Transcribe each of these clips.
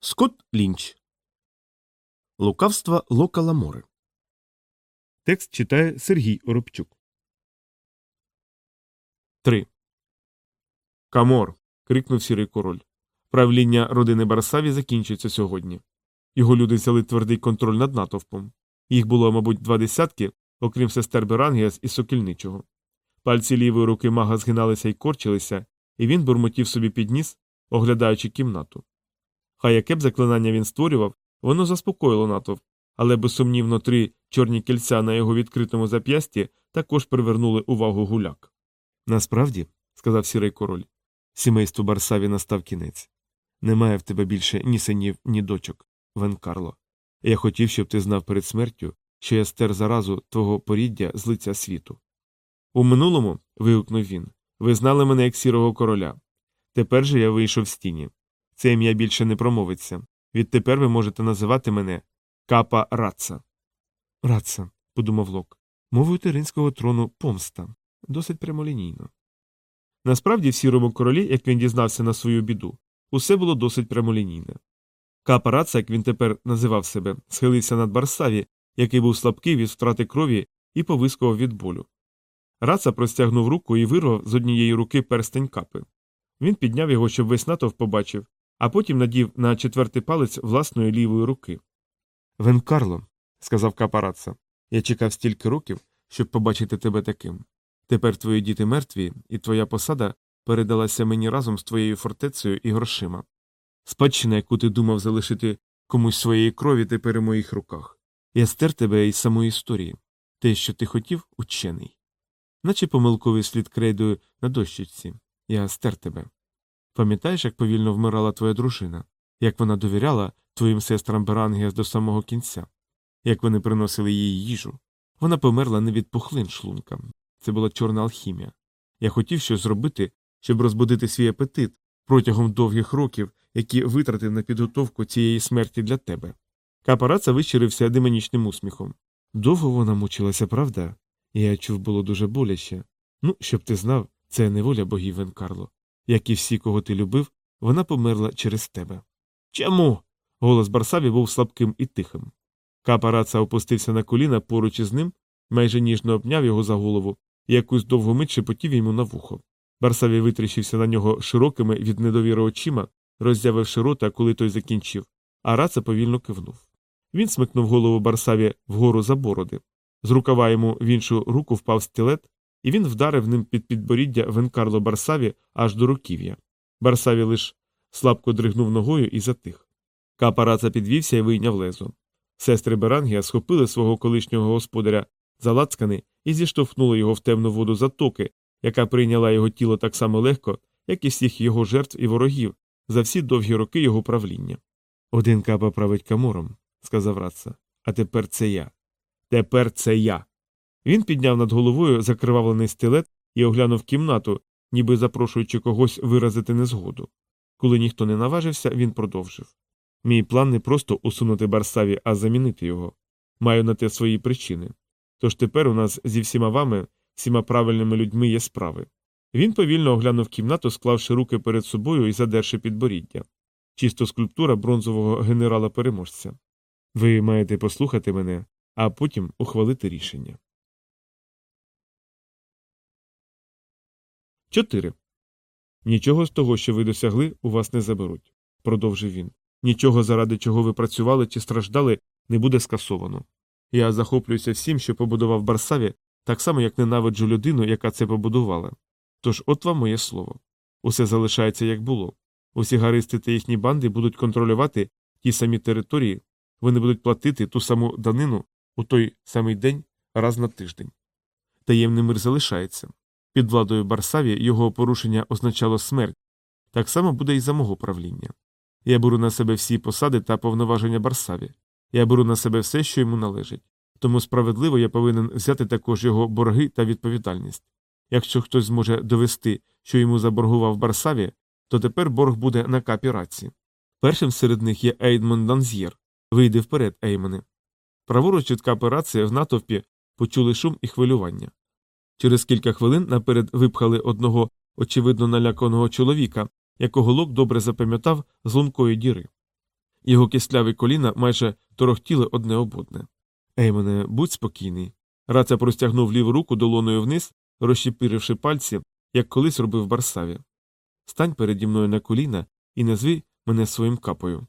Скотт Лінч. Лукавства Лока Ламори. Текст читає Сергій Оробчук. 3. Камор. крикнув сірий король. Правління родини Барсаві закінчується сьогодні. Його люди взяли твердий контроль над натовпом. Їх було, мабуть, два десятки, окрім сестер Берангіас і сокільничого. Пальці лівої руки мага згиналися і корчилися, і він бурмотів собі під ніс, оглядаючи кімнату. Хай яке б заклинання він створював, воно заспокоїло натовп, але безсумнівно три чорні кільця на його відкритому зап'ясті також привернули увагу гуляк. Насправді, сказав сірий король, сімейству Барсаві настав кінець. Немає в тебе більше ні синів, ні дочок, Вен Карло. Я хотів, щоб ти знав перед смертю, що я стер заразу твого поріддя з лиця світу. У минулому, вигукнув він, ви знали мене як сірого короля. Тепер же я вийшов з тіні. Це ім'я більше не промовиться. Відтепер ви можете називати мене Капа Раца. Раца, подумав Лок. Мовою теринського трону помста. Досить прямолінійно. Насправді, в сірому королі, як він дізнався на свою біду, усе було досить прямолінійне. Капа Раца, як він тепер називав себе, схилився над Барсаві, який був слабкий від втрати крові і повискував від болю. Раца простягнув руку і вирвав з однієї руки перстень капи. Він підняв його, щоб весь натовп побачив, а потім надів на четвертий палець власної лівої руки. Вен Карло, сказав капараца, я чекав стільки років, щоб побачити тебе таким. Тепер твої діти мертві, і твоя посада передалася мені разом з твоєю фортецею і грошима. Спадщина, яку ти думав залишити комусь своєї крові, тепер у моїх руках. Я стер тебе із самої історії. Те, що ти хотів, учений. Наче помилковий слід крейдою на дощечці. Я стер тебе. Пам'ятаєш, як повільно вмирала твоя дружина, як вона довіряла твоїм сестрам Берангіас до самого кінця, як вони приносили їй їжу. Вона померла не від пухлин шлунка. Це була чорна алхімія. Я хотів щось зробити, щоб розбудити свій апетит протягом довгих років, які витратив на підготовку цієї смерті для тебе. Капараца вищирився демонічним усміхом. Довго вона мучилася, правда? Я чув, було дуже боляче. Ну, щоб ти знав, це не воля богів Венкарло. Як і всі, кого ти любив, вона померла через тебе. Чому? Голос Барсаві був слабким і тихим. Капараца опустився на коліна поруч із ним, майже ніжно обняв його за голову і якусь довгу мить шепотів йому на вухо. Барсаві витріщився на нього широкими від недовіри очима, роззявивши рота, коли той закінчив, а раца повільно кивнув. Він смикнув голову Барсаві вгору за бороди. З рукава йому в іншу руку впав стилет, і він вдарив ним під підборіддя Венкарло Барсаві аж до руків'я. Барсаві лиш слабко дригнув ногою і затих. Капараца підвівся і вийняв лезо. Сестри Берангія схопили свого колишнього господаря за лацкани і зіштовхнули його в темну воду затоки, яка прийняла його тіло так само легко, як і всіх його жертв і ворогів за всі довгі роки його правління. Один капа править камором, сказав Раца. А тепер це я. Тепер це я. Він підняв над головою закривавлений стилет і оглянув кімнату, ніби запрошуючи когось виразити незгоду. Коли ніхто не наважився, він продовжив. Мій план не просто усунути Барсаві, а замінити його. Маю на те свої причини. Тож тепер у нас зі всіма вами, всіма правильними людьми є справи. Він повільно оглянув кімнату, склавши руки перед собою і задерши підборіддя. Чисто скульптура бронзового генерала переможця. Ви маєте послухати мене, а потім ухвалити рішення. 4. Нічого з того, що ви досягли, у вас не заберуть, продовжив він. Нічого, заради чого ви працювали чи страждали, не буде скасовано. Я захоплююся всім, що побудував Барсаві, так само, як ненавиджу людину, яка це побудувала. Тож от вам моє слово. Усе залишається, як було. Усі гаристи та їхні банди будуть контролювати ті самі території, вони будуть платити ту саму данину у той самий день раз на тиждень. Таємний мир залишається. Під владою Барсаві його порушення означало смерть, так само буде і за мого правління. Я беру на себе всі посади та повноваження Барсаві. Я беру на себе все, що йому належить. Тому справедливо я повинен взяти також його борги та відповідальність. Якщо хтось зможе довести, що йому заборгував Барсаві, то тепер борг буде на капі раці. Першим серед них є Ейдмон Данз'єр. Вийди вперед, Еймоне. Праворуч від капи рації в натовпі почули шум і хвилювання. Через кілька хвилин наперед випхали одного очевидно наляканого чоловіка, якого лок добре запам'ятав з лункої діри. Його кисляві коліна майже торохтіли одне об одне. Еймоне, будь спокійний. Раця простягнув ліву руку долоною вниз, розщепиривши пальці, як колись робив Барсаві. Стань переді мною на коліна і назви мене своїм капою.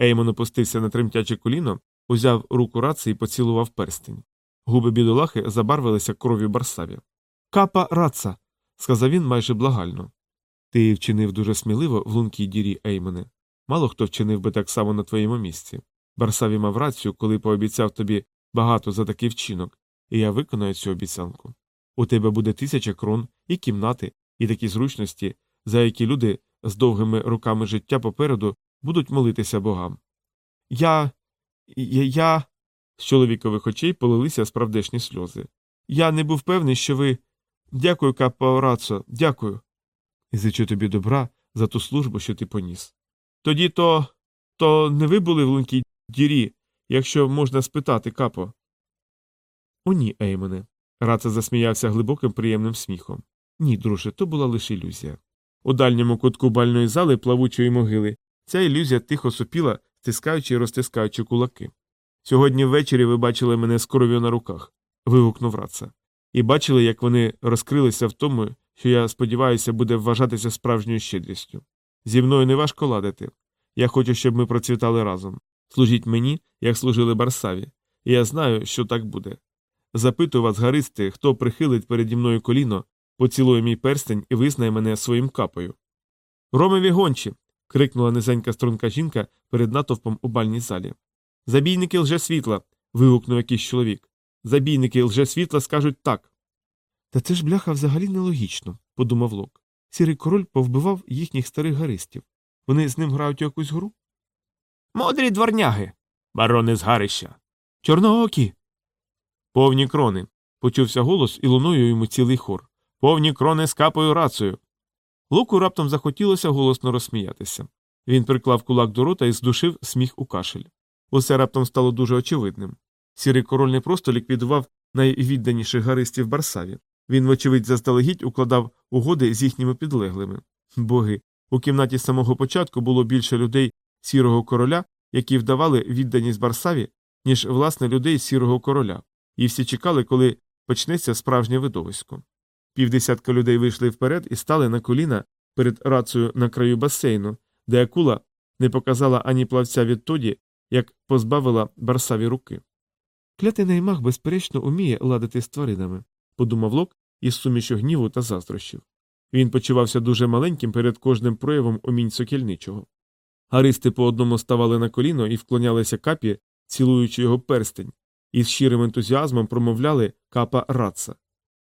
Еймон опустився на тремтяче коліно, узяв руку раці і поцілував перстень. Губи бідолахи забарвилися кров'ю Барсаві. Капа раца. сказав він майже благально. Ти вчинив дуже сміливо в лункій дірі, Еймоне. Мало хто вчинив би так само на твоєму місці. Барсаві мав рацію, коли пообіцяв тобі багато за такий вчинок, і я виконаю цю обіцянку. У тебе буде тисяча крон, і кімнати, і такі зручності, за які люди з довгими руками життя попереду будуть молитися богам. Я. я... з чоловікових очей полилися справдешні сльози. Я не був певний, що ви. Дякую, Капаорацо, дякую. І зичу тобі добра за ту службу, що ти поніс. Тоді то. то не ви були в лункій дірі, якщо можна спитати, капо. О, ні, Еймоне. Раца засміявся глибоким приємним сміхом. Ні, друже, то була лише ілюзія. У дальньому кутку бальної зали плавучої могили ця ілюзія тихо сопіла, стискаючи і розтискаючи кулаки. Сьогодні ввечері ви бачили мене з кров'ю на руках. вигукнув Раца. І бачили, як вони розкрилися в тому, що я сподіваюся, буде вважатися справжньою щедрістю. Зі мною не важко ладити. Я хочу, щоб ми процвітали разом. Служіть мені, як служили Барсаві, і я знаю, що так буде. Запитую вас, гаристи, хто прихилить переді мною коліно, поцілує мій перстень і визнає мене своїм капою. Ромеві гончі. крикнула низенька струнка жінка перед натовпом у бальній залі. Забійники лжесвітла. вигукнув якийсь чоловік. Забійники лжесвітла скажуть так. Та це ж бляха взагалі нелогічно, подумав Лок. Сірий король повбивав їхніх старих гаристів. Вони з ним грають у якусь гру? Модрі дворняги. Барони з гарища. Чорноокі. Повні крони. Почувся голос і луною йому цілий хор. Повні крони з капою рацею. Луку раптом захотілося голосно розсміятися. Він приклав кулак до рота і здушив сміх у кашель. Усе раптом стало дуже очевидним. Сірий король не просто ліквідував найвідданіших гаристів Барсаві. Він, вочевидь, заздалегідь укладав угоди з їхніми підлеглими. Боги, у кімнаті з самого початку було більше людей сірого короля, які вдавали відданість Барсаві, ніж власне людей сірого короля, і всі чекали, коли почнеться справжнє видовисько. Півдесятка людей вийшли вперед і стали на коліна перед рацею на краю басейну, де акула не показала ані плавця відтоді, як позбавила Барсаві руки. Клятий наймах, безперечно, уміє ладити з тваринами, подумав Лок із сумішю гніву та заздрощів. Він почувався дуже маленьким перед кожним проявом умінь сокільничого. Гаристи по одному ставали на коліно і вклонялися капі, цілуючи його перстень, і з щирим ентузіазмом промовляли капа раца.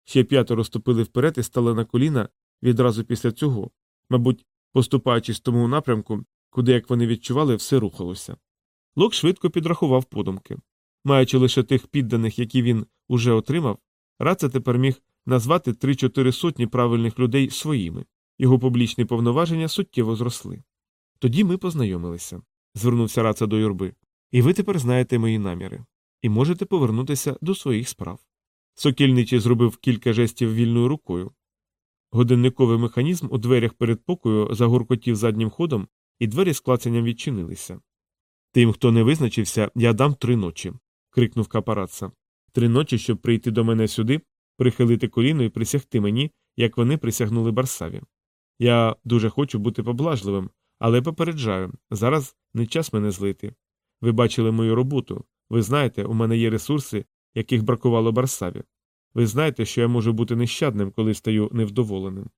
Ще п'ятеро ступили вперед і стали на коліна відразу після цього, мабуть, поступаючись тому напрямку, куди, як вони відчували, все рухалося. Лок швидко підрахував подумки. Маючи лише тих підданих, які він уже отримав, Раца тепер міг назвати три-чотири сотні правильних людей своїми, його публічні повноваження суттєво зросли. Тоді ми познайомилися, звернувся Раца до юрби, і ви тепер знаєте мої наміри, і можете повернутися до своїх справ. Сокільничий зробив кілька жестів вільною рукою. Годинниковий механізм у дверях перед покою загоркотів заднім ходом, і двері з клацанням відчинилися. Тим, хто не визначився, я дам три ночі. крикнув капараца. Три ночі, щоб прийти до мене сюди, прихилити коліно і присягти мені, як вони присягнули Барсаві. Я дуже хочу бути поблажливим, але попереджаю зараз не час мене злити. Ви бачили мою роботу. Ви знаєте, у мене є ресурси, яких бракувало Барсаві. Ви знаєте, що я можу бути нещадним, коли стаю невдоволеним.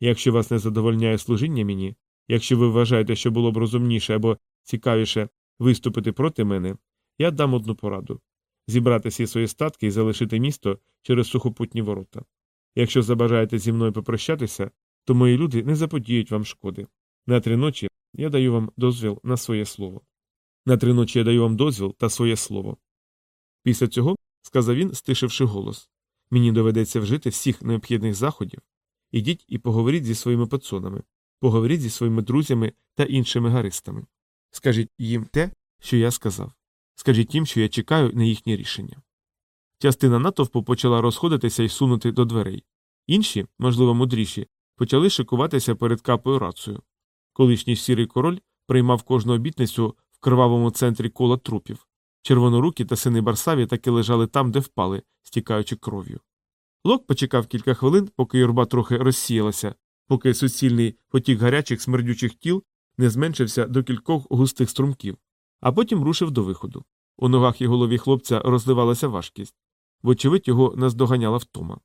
Якщо вас не задовольняє служіння мені, якщо ви вважаєте, що було б розумніше або цікавіше виступити проти мене, я дам одну пораду зібрати всі свої статки і залишити місто через сухопутні ворота. Якщо забажаєте зі мною попрощатися, то мої люди не заподіють вам шкоди. На три ночі я даю вам дозвіл на своє слово. На три ночі я даю вам дозвіл та своє слово. Після цього, сказав він, стишивши голос, мені доведеться вжити всіх необхідних заходів. Ідіть і поговоріть зі своїми пацонами, поговоріть зі своїми друзями та іншими гаристами. Скажіть їм те, що я сказав. Скажіть їм, що я чекаю на їхнє рішення. Частина натовпу почала розходитися і сунути до дверей. Інші, можливо, мудріші, почали шикуватися перед капою рацею. Колишній сірий король приймав кожну обітницю в кривавому центрі кола трупів. Червонорукі та сини Барсаві таки лежали там, де впали, стікаючи кров'ю. Лок почекав кілька хвилин, поки юрба трохи розсіялася, поки суцільний потік гарячих смердючих тіл не зменшився до кількох густих струмків, а потім рушив до виходу. У ногах і голові хлопця розливалася важкість. Вочевидь, його наздоганяла втома.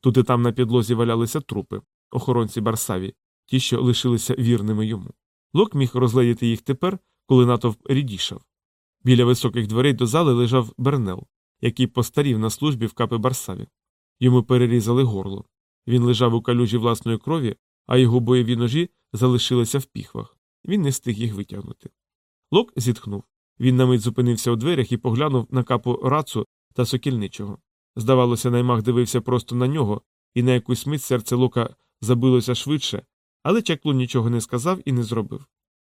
Тут і там на підлозі валялися трупи, охоронці Барсаві, ті, що лишилися вірними йому. Лок міг розгледіти їх тепер, коли натовп рідішав. Біля високих дверей до зали лежав Бернел, який постарів на службі в капи Барсаві. Йому перерізали горло. Він лежав у калюжі власної крові, а його бойові ножі залишилися в піхвах. Він не встиг їх витягнути. Лок зітхнув. Він на мить зупинився у дверях і поглянув на капу рацу та сокільничого. Здавалося, наймах дивився просто на нього, і на якусь мить серце Лока забилося швидше, але Чаклун нічого не сказав і не зробив.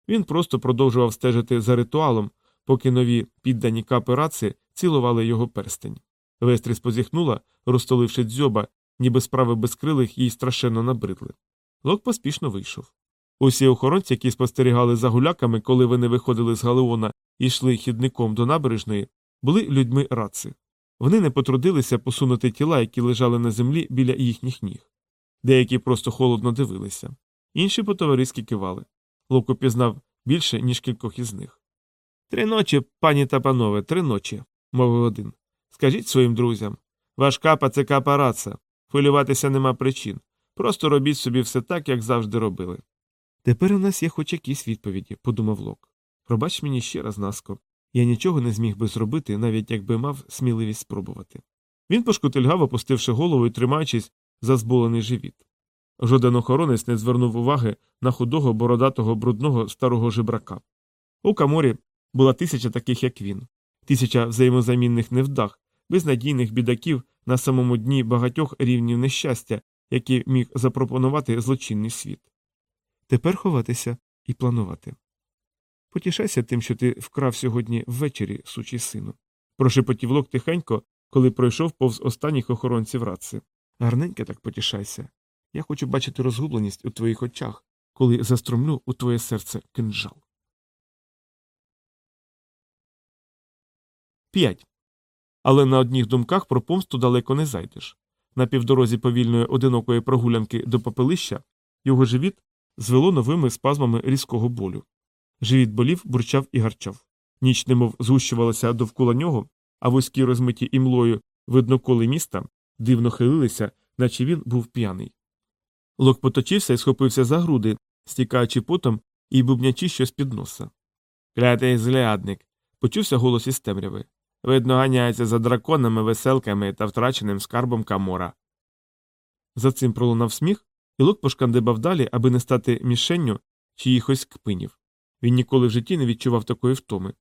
Він просто продовжував стежити за ритуалом, поки нові піддані капи раци цілували його перстень. Вестріс позіхнула, розтоливши дзьоба, ніби справи безкрилих їй страшенно набридли. Лок поспішно вийшов. Усі охоронці, які спостерігали за гуляками, коли вони виходили з галеона і йшли хідником до набережної, були людьми раци. Вони не потрудилися посунути тіла, які лежали на землі біля їхніх ніг. Деякі просто холодно дивилися, інші по-товариськи кивали. Лок упізнав більше, ніж кількох із них. Три ночі, пані та панове, три ночі, мовив один. Скажіть своїм друзям. Ваш капа це капа раца. Хвилюватися нема причин. Просто робіть собі все так, як завжди робили. Тепер у нас є хоч якісь відповіді, подумав Лок. Пробач мені ще раз, Наско. Я нічого не зміг би зробити, навіть якби мав сміливість спробувати. Він пошкутильгав, опустивши голову і тримаючись за зболений живіт. Жоден охоронець не звернув уваги на худого, бородатого, брудного старого жебрака. У каморі була тисяча таких, як він, тисяча взаємозамінних невдах, безнадійних бідаків на самому дні багатьох рівнів нещастя, які міг запропонувати злочинний світ. Тепер ховатися і планувати. Потішайся тим, що ти вкрав сьогодні ввечері, сучий сину. Прошепотів лок тихенько, коли пройшов повз останніх охоронців раци. Гарненько так потішайся. Я хочу бачити розгубленість у твоїх очах, коли застромлю у твоє серце кинджал. 5. Але на одніх думках про помсту далеко не зайдеш. На півдорозі повільної одинокої прогулянки до попелища його живіт звело новими спазмами різкого болю. Живіт болів, бурчав і гарчав. Ніч немов згущувалася довкола нього, а вузькі розмиті імлою видноколи міста дивно хилилися, наче він був п'яний. Лок поточився і схопився за груди, стікаючи потом і бубнячи щось під носа. Клятий зглядник. почувся голос із темряви. Видно, ганяється за драконами, веселками та втраченим скарбом камора. За цим пролунав сміх, і Лок пошкандибав далі, аби не стати мішенню чиїхось кпинів. Він ніколи в житті не відчував такої втоми.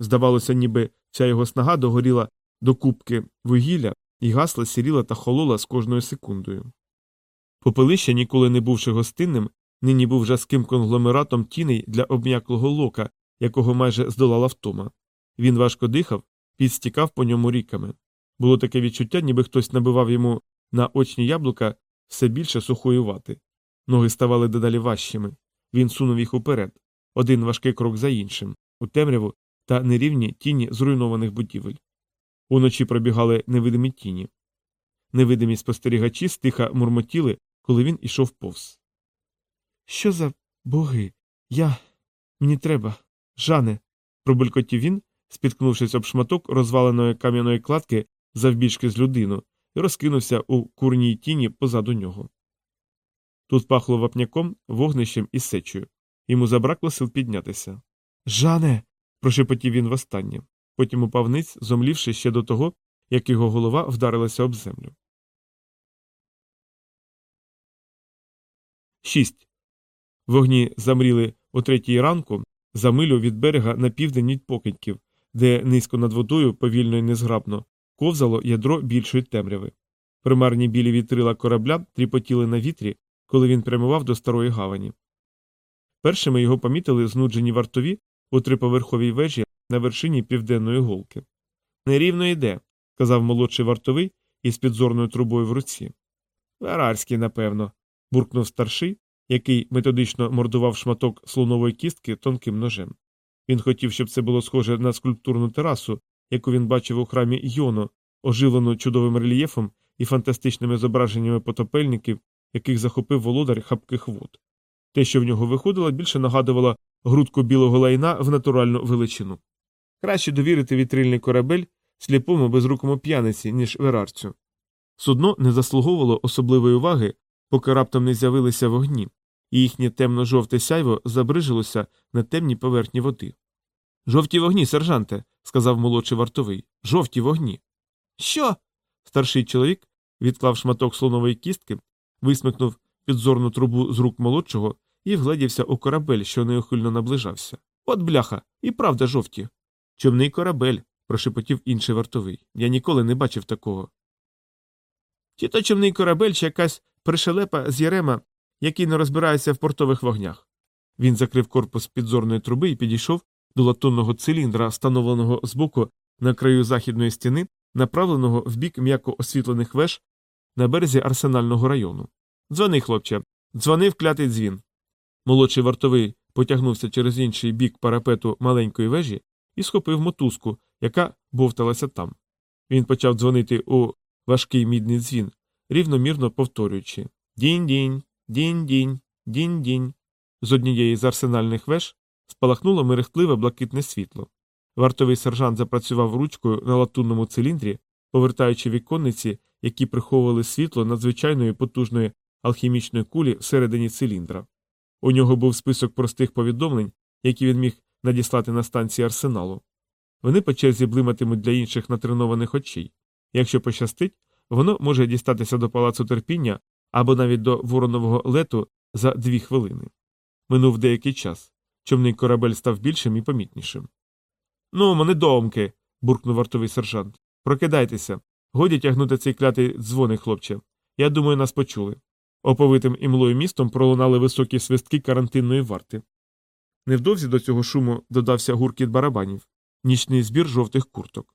Здавалося, ніби вся його снага догоріла до кубки вугілля і гасла, сіріла та холола з кожною секундою. Попелище, ніколи не бувши гостинним, нині був жаским конгломератом тіней для обм'яклого лока, якого майже здолала втома. Він важко дихав, підстікав по ньому ріками. Було таке відчуття, ніби хтось набивав йому на очні яблука все більше сухої вати. Ноги ставали дедалі важчими. Він сунув їх уперед, один важкий крок за іншим, у темряву та нерівні тіні зруйнованих будівель. Уночі пробігали невидимі тіні. Невидимі спостерігачі стиха мурмотіли, коли він ішов повз. Що за боги? Я. Мені треба. Жане. пробулькотів він, спіткнувшись об шматок розваленої кам'яної кладки завбільшки з людину, і розкинувся у курній тіні позаду нього. Тут пахло вапняком, вогнищем і сечею. Йому забракло сил піднятися. Жане. прошепотів він востаннє. Потім упав ниць, зомлівши ще до того, як його голова вдарилася об землю. 6. Вогні замріли о третій ранку за милю від берега на південь від покидьків, де низько над водою, повільно і незграбно, ковзало ядро більшої темряви. Примарні білі вітрила корабля тріпотіли на вітрі, коли він прямував до старої гавані. Першими його помітили знуджені вартові у триповерховій вежі на вершині південної голки. Нерівно йде, сказав молодший вартовий із підзорною трубою в руці. Варарський, напевно, буркнув старший, який методично мордував шматок слонової кістки тонким ножем. Він хотів, щоб це було схоже на скульптурну терасу, яку він бачив у храмі Йоно, оживлену чудовим рельєфом і фантастичними зображеннями потопельників, яких захопив володар хапких вод. Те, що в нього виходило, більше нагадувало грудку білого лайна в натуральну величину. Краще довірити вітрильний корабель сліпому безрукому п'яниці, ніж верарцю. Судно не заслуговувало особливої уваги, поки раптом не з'явилися вогні, і їхнє темно-жовте сяйво забрижилося на темній поверхні води. Жовті вогні, сержанте, сказав молодший вартовий. Жовті вогні. Що? Старший чоловік відклав шматок слонової кістки, висмикнув підзорну трубу з рук молодшого і вгледівся у корабель, що неухильно наближався. От бляха, і правда жовті. Човний корабель, прошепотів інший вартовий. Я ніколи не бачив такого. Чи то човний корабель, чи якась пришелепа з Єрема, який не розбирається в портових вогнях. Він закрив корпус підзорної труби і підійшов до латунного циліндра, встановленого збоку на краю західної стіни, направленого в бік м'яко освітлених веж на березі арсенального району. Дзвони, хлопче, дзвони клятий дзвін. Молодший вартовий потягнувся через інший бік парапету маленької вежі і схопив мотузку, яка бовталася там. Він почав дзвонити у важкий мідний дзвін, рівномірно повторюючи Дінь-дінь, дінь-дінь, дінь-дінь. З однієї з арсенальних веж спалахнуло мерехтливе блакитне світло. Вартовий сержант запрацював ручкою на латунному циліндрі, повертаючи віконниці, які приховували світло надзвичайної потужної алхімічної кулі всередині циліндра. У нього був список простих повідомлень, які він міг надіслати на станції арсеналу. Вони по черзі блиматимуть для інших натренованих очей. Якщо пощастить, воно може дістатися до палацу терпіння або навіть до воронового лету за дві хвилини. Минув деякий час. Човний корабель став більшим і помітнішим. Ну, мене домки. буркнув вартовий сержант. Прокидайтеся. Годі тягнути цей клятий дзвоник, хлопче. Я думаю, нас почули. Оповитим імлою містом пролунали високі свистки карантинної варти. Невдовзі до цього шуму додався гуркіт барабанів, нічний збір жовтих курток.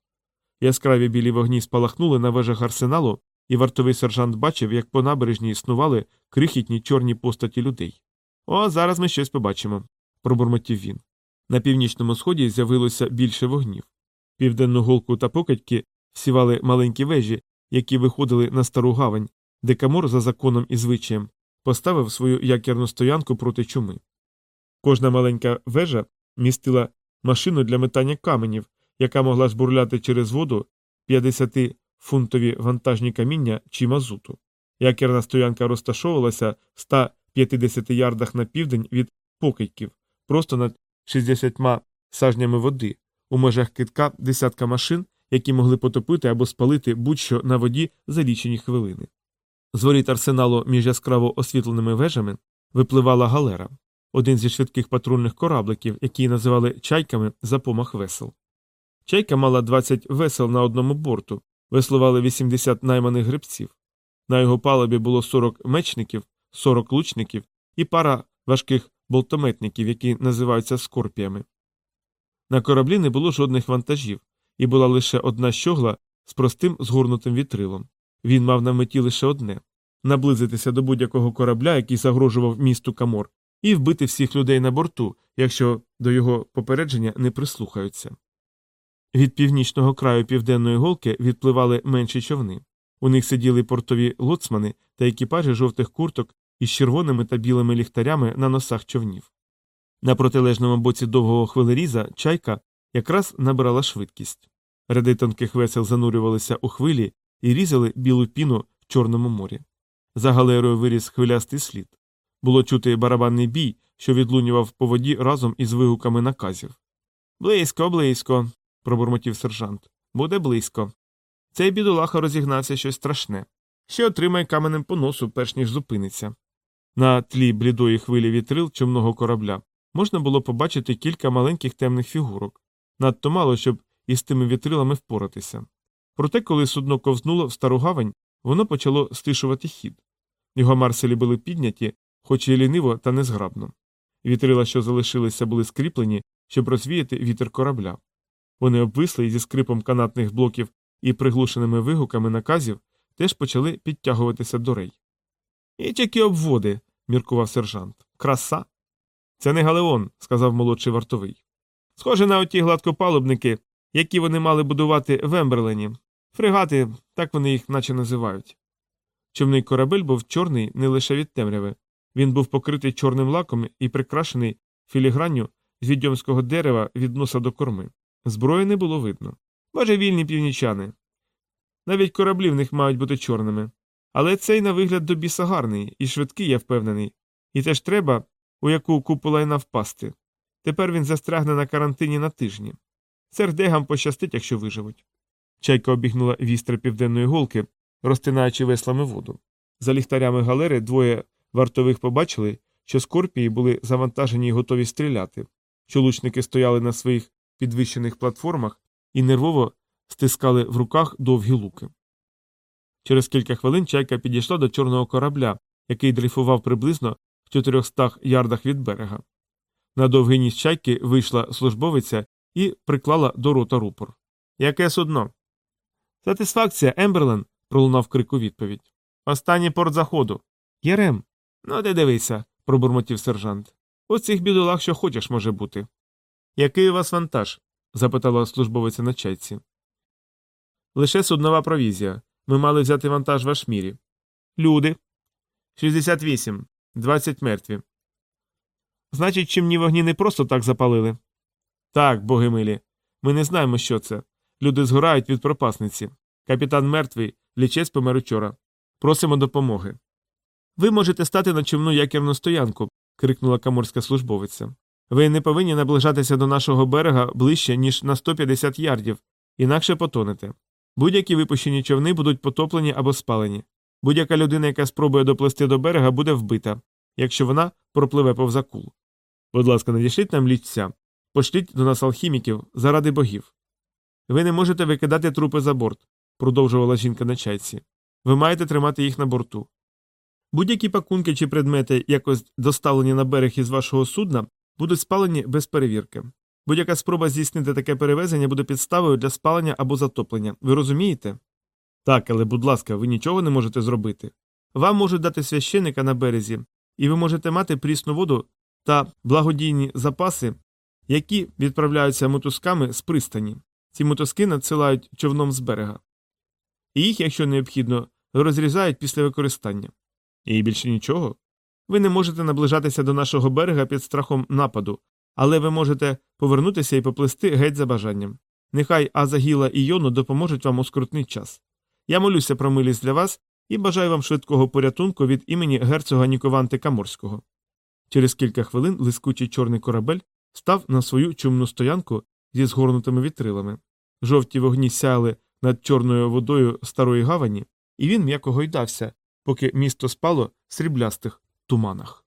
Яскраві білі вогні спалахнули на вежах арсеналу, і вартовий сержант бачив, як по набережній існували крихітні чорні постаті людей. О, зараз ми щось побачимо, пробурмотів він. На північному сході з'явилося більше вогнів. Південну голку та покидьки сівали маленькі вежі, які виходили на стару гавань, де Камор за законом і звичаєм поставив свою якірну стоянку проти чуми. Кожна маленька вежа містила машину для метання каменів, яка могла жбурляти через воду 50-фунтові вантажні каміння чи мазуту. Якірна стоянка розташовувалася в 150 ярдах на південь від покидьків, просто над 60 сажнями води, у межах китка десятка машин, які могли потопити або спалити будь-що на воді за лічені хвилини. З воріт арсеналу між яскраво освітленими вежами випливала галера, один зі швидких патрульних корабликів, які називали чайками за помах весел. Чайка мала 20 весел на одному борту, веслували 80 найманих гребців. На його палубі було 40 мечників, 40 лучників і пара важких болтометників, які називаються скорпіями. На кораблі не було жодних вантажів, і була лише одна щогла з простим згорнутим вітрилом. Він мав на меті лише одне наблизитися до будь-якого корабля, який загрожував місту Камор, і вбити всіх людей на борту, якщо до його попередження не прислухаються. Від північного краю південної голки відпливали менші човни. У них сиділи портові лоцмани та екіпажі жовтих курток із червоними та білими ліхтарями на носах човнів. На протилежному боці довгого хвилеріза чайка якраз набирала швидкість. Ряди тонких весел занурювалися у хвилі і різали білу піну в Чорному морі. За галерою виріс хвилястий слід. Було чути барабанний бій, що відлунював по воді разом із вигуками наказів. Близько, близько, пробурмотів сержант. Буде близько. Цей бідолаха розігнався щось страшне. Ще отримає каменем по носу, перш ніж зупиниться. На тлі блідої хвилі вітрил човного корабля можна було побачити кілька маленьких темних фігурок, надто мало, щоб із тими вітрилами впоратися. Проте, коли судно ковзнуло в стару гавань, воно почало стишувати хід. Його марселі були підняті, хоч і ліниво та незграбно. Вітрила, що залишилися, були скріплені, щоб розвіяти вітер корабля. Вони обвисли і зі скрипом канатних блоків і приглушеними вигуками наказів теж почали підтягуватися до рей. І тільки обводи, міркував сержант. Краса. Це не Галеон, сказав молодший вартовий. Схоже на оті гладкопалубники, які вони мали будувати в Емберлені. Фрегати, так вони їх наче називають. Човний корабель був чорний не лише від темряви. Він був покритий чорним лаком і прикрашений філігранню з відьомського дерева від носа до корми. Зброї не було видно. Божевільні північани. Навіть кораблі в них мають бути чорними. Але цей на вигляд до біса гарний і швидкий, я впевнений. І теж треба, у яку купу лайна впасти. Тепер він застрягне на карантині на тижні. Сердегам пощастить, якщо виживуть. Чайка обігнула вістри південної голки, розтинаючи веслами воду. За ліхтарями галери двоє вартових побачили, що скорпії були завантажені і готові стріляти. що лучники стояли на своїх підвищених платформах і нервово стискали в руках довгі луки. Через кілька хвилин чайка підійшла до чорного корабля, який дрейфував приблизно в 400 ярдах від берега. На довгий ніс чайки вийшла службовиця і приклала до рота рупор. Яке судно? Сатисфакція, Емберлен. пролунав крик у відповідь. Останній порт заходу. Єрем. Ну, де дивися, пробурмотів сержант. У цих бідолах що хочеш може бути. Який у вас вантаж? запитала службовиця на чайці. Лише суднова провізія. Ми мали взяти вантаж в Ашмірі. Люди. 68. 20 мертві. Значить, чимні вогні не просто так запалили. Так, боги милі. Ми не знаємо, що це. Люди згорають від пропасниці. Капітан мертвий, лічець помер учора. Просимо допомоги. Ви можете стати на човну якірну стоянку, крикнула каморська службовиця. Ви не повинні наближатися до нашого берега ближче, ніж на 150 ярдів, інакше потонете. Будь-які випущені човни будуть потоплені або спалені. Будь-яка людина, яка спробує доплисти до берега, буде вбита, якщо вона пропливе повз акул. Будь ласка, надішліть нам лічця, пошліть до нас алхіміків заради богів. Ви не можете викидати трупи за борт, продовжувала жінка на чайці. Ви маєте тримати їх на борту. Будь-які пакунки чи предмети, якось доставлені на берег із вашого судна, будуть спалені без перевірки. Будь-яка спроба здійснити таке перевезення буде підставою для спалення або затоплення. Ви розумієте? Так, але, будь ласка, ви нічого не можете зробити. Вам можуть дати священика на березі, і ви можете мати прісну воду та благодійні запаси, які відправляються мотузками з пристані. Ці мотузки надсилають човном з берега. І їх, якщо необхідно, розрізають після використання. І більше нічого. Ви не можете наближатися до нашого берега під страхом нападу, але ви можете повернутися і поплисти геть за бажанням. Нехай Азагіла і Йону допоможуть вам у скрутний час. Я молюся про милість для вас і бажаю вам швидкого порятунку від імені герцога Нікованти Каморського. Через кілька хвилин лискучий чорний корабель став на свою чумну стоянку зі згорнутими вітрилами. Жовті вогні сяяли над чорною водою старої гавані, і він м'яко гойдався, поки місто спало в сріблястих туманах.